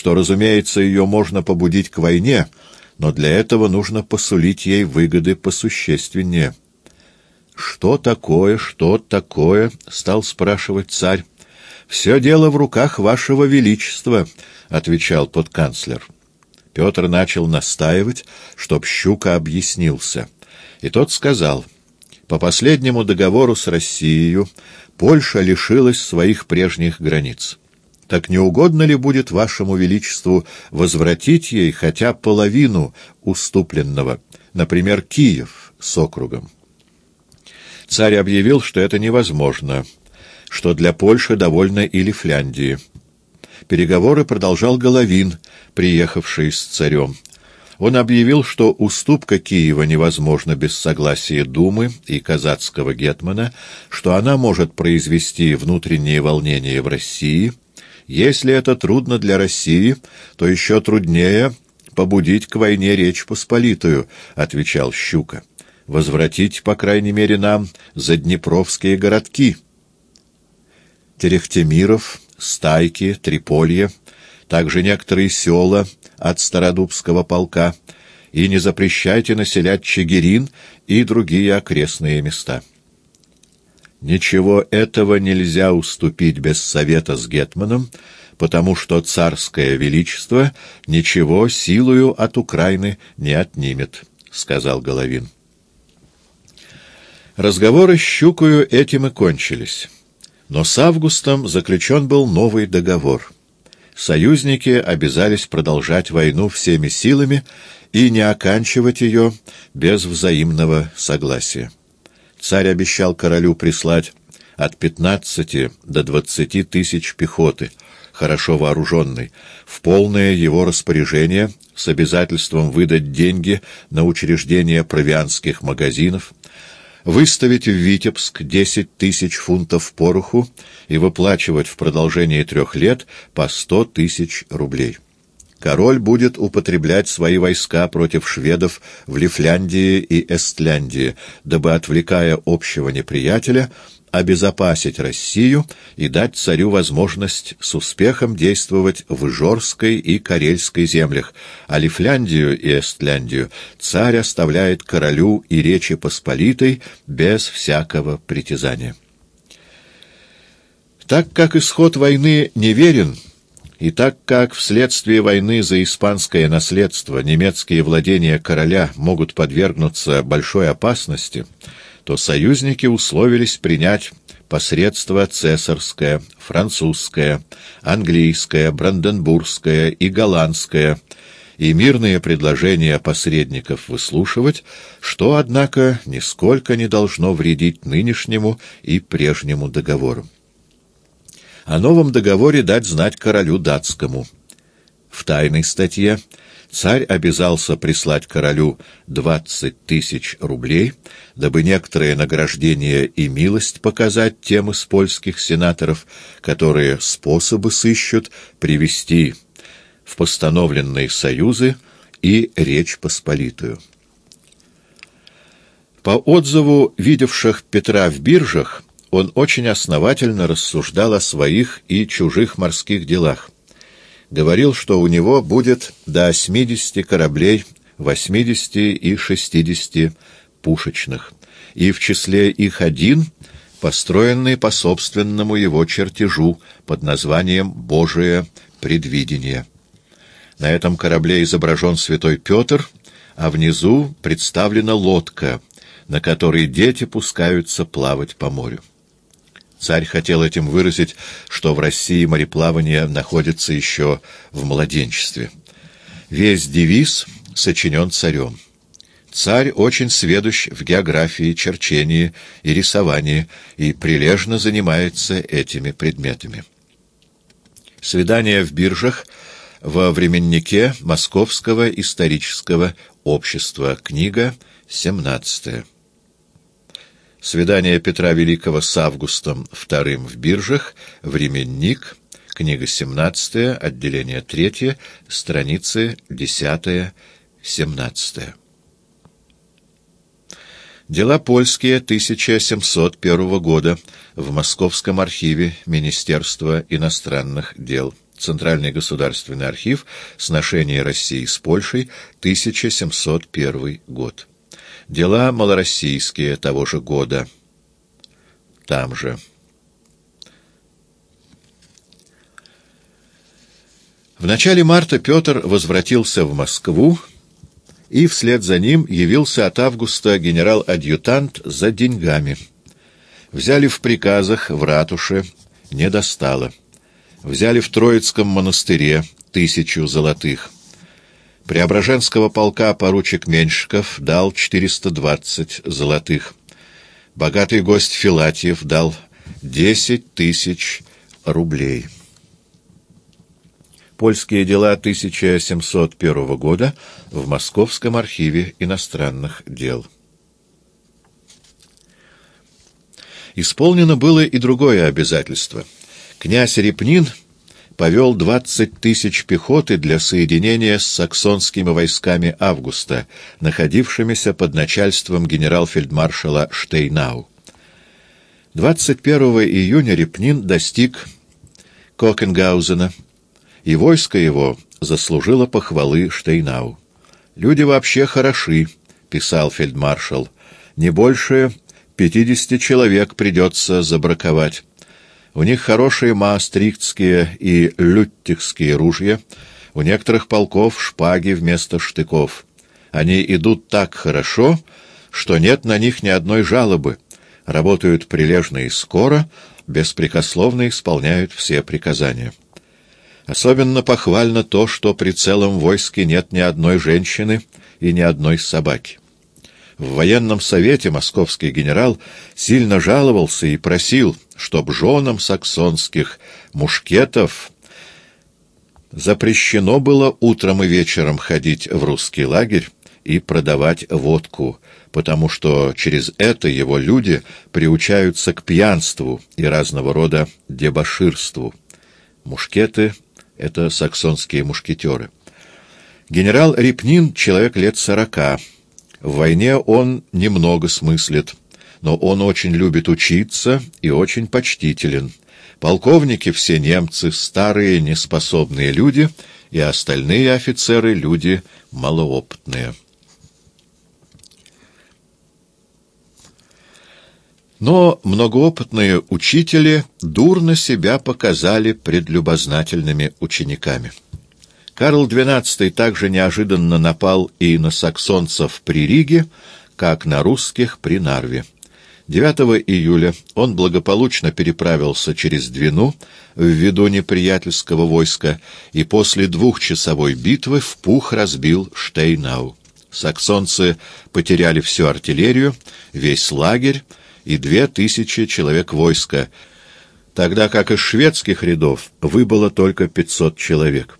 что, разумеется, ее можно побудить к войне, но для этого нужно посулить ей выгоды посущественнее. «Что такое, что такое?» — стал спрашивать царь. «Все дело в руках вашего величества», — отвечал подканцлер. Петр начал настаивать, чтоб Щука объяснился. И тот сказал, «По последнему договору с Россией Польша лишилась своих прежних границ. Так не угодно ли будет вашему величеству возвратить ей хотя половину уступленного, например, Киев с округом?» Царь объявил, что это невозможно, что для Польши довольно и Лифляндии. Переговоры продолжал Головин, приехавший с царем. Он объявил, что уступка Киева невозможна без согласия Думы и казацкого гетмана, что она может произвести внутренние волнения в России. Если это трудно для России, то еще труднее побудить к войне Речь Посполитую, — отвечал Щука. Возвратить, по крайней мере, нам заднепровские городки. Терехтемиров, Стайки, Триполье, также некоторые села от Стародубского полка, и не запрещайте населять Чигирин и другие окрестные места. Ничего этого нельзя уступить без совета с Гетманом, потому что царское величество ничего силою от Украины не отнимет, — сказал Головин. Разговоры с Щукою этим и кончились. Но с Августом заключен был новый договор. Союзники обязались продолжать войну всеми силами и не оканчивать ее без взаимного согласия. Царь обещал королю прислать от 15 до 20 тысяч пехоты, хорошо вооруженной, в полное его распоряжение с обязательством выдать деньги на учреждение провианских магазинов, выставить в Витебск десять тысяч фунтов пороху и выплачивать в продолжении трех лет по сто тысяч рублей. Король будет употреблять свои войска против шведов в Лифляндии и Эстляндии, дабы, отвлекая общего неприятеля, обезопасить Россию и дать царю возможность с успехом действовать в Ижорской и Карельской землях, а Лифляндию и Эстляндию царь оставляет королю и Речи Посполитой без всякого притязания. Так как исход войны неверен, и так как вследствие войны за испанское наследство немецкие владения короля могут подвергнуться большой опасности, то союзники условились принять посредство цесарское, французское, английское, бранденбургское и голландское, и мирные предложения посредников выслушивать, что, однако, нисколько не должно вредить нынешнему и прежнему договору. О новом договоре дать знать королю датскому. В тайной статье царь обязался прислать королю двадцать тысяч рублей, дабы некоторые награждения и милость показать тем из польских сенаторов, которые способы сыщут привести в постановленные союзы и Речь Посполитую. По отзыву видевших Петра в биржах, он очень основательно рассуждал о своих и чужих морских делах говорил, что у него будет до 80 кораблей, 80 и 60 пушечных, и в числе их один, построенный по собственному его чертежу под названием «Божие предвидение». На этом корабле изображен святой Петр, а внизу представлена лодка, на которой дети пускаются плавать по морю. Царь хотел этим выразить, что в России мореплавание находится еще в младенчестве. Весь девиз сочинен царем. Царь очень сведущ в географии, черчении и рисовании и прилежно занимается этими предметами. Свидание в биржах во временнике Московского исторического общества. Книга 17. Свидание Петра Великого с Августом II в биржах, временник, книга 17, отделение 3, страницы 10-17. Дела польские 1701 года в Московском архиве Министерства иностранных дел. Центральный государственный архив. Сношение России с Польшей. 1701 год. Дела малороссийские того же года. Там же. В начале марта Петр возвратился в Москву, и вслед за ним явился от августа генерал-адъютант за деньгами. Взяли в приказах в ратуше, не достало. Взяли в Троицком монастыре тысячу золотых. Преображенского полка поручик Меньшиков дал 420 золотых. Богатый гость Филатьев дал 10 тысяч рублей. Польские дела 1701 года в Московском архиве иностранных дел. Исполнено было и другое обязательство. Князь Репнин повел 20 тысяч пехоты для соединения с саксонскими войсками Августа, находившимися под начальством генерал-фельдмаршала Штейнау. 21 июня Репнин достиг Кокенгаузена, и войско его заслужило похвалы Штейнау. «Люди вообще хороши», — писал фельдмаршал, — «не больше пятидесяти человек придется забраковать. У них хорошие маастрихтские и люттихские ружья, у некоторых полков шпаги вместо штыков. Они идут так хорошо, что нет на них ни одной жалобы, работают прилежно и скоро, беспрекословно исполняют все приказания». Особенно похвально то, что при целом войске нет ни одной женщины и ни одной собаки. В военном совете московский генерал сильно жаловался и просил, чтоб женам саксонских мушкетов запрещено было утром и вечером ходить в русский лагерь и продавать водку, потому что через это его люди приучаются к пьянству и разного рода дебоширству. Мушкеты — это саксонские мушкетеры. Генерал Репнин — человек лет сорока. В войне он немного смыслит, но он очень любит учиться и очень почтителен. Полковники все немцы, старые, неспособные люди, и остальные офицеры — люди малоопытные. Но многоопытные учители дурно себя показали пред любознательными учениками. Карл XII также неожиданно напал и на саксонцев при Риге, как на русских при Нарве. 9 июля он благополучно переправился через Двину в виду неприятельского войска и после двухчасовой битвы в пух разбил Штейнау. Саксонцы потеряли всю артиллерию, весь лагерь, и две тысячи человек войска, тогда как из шведских рядов выбыло только пятьсот человек.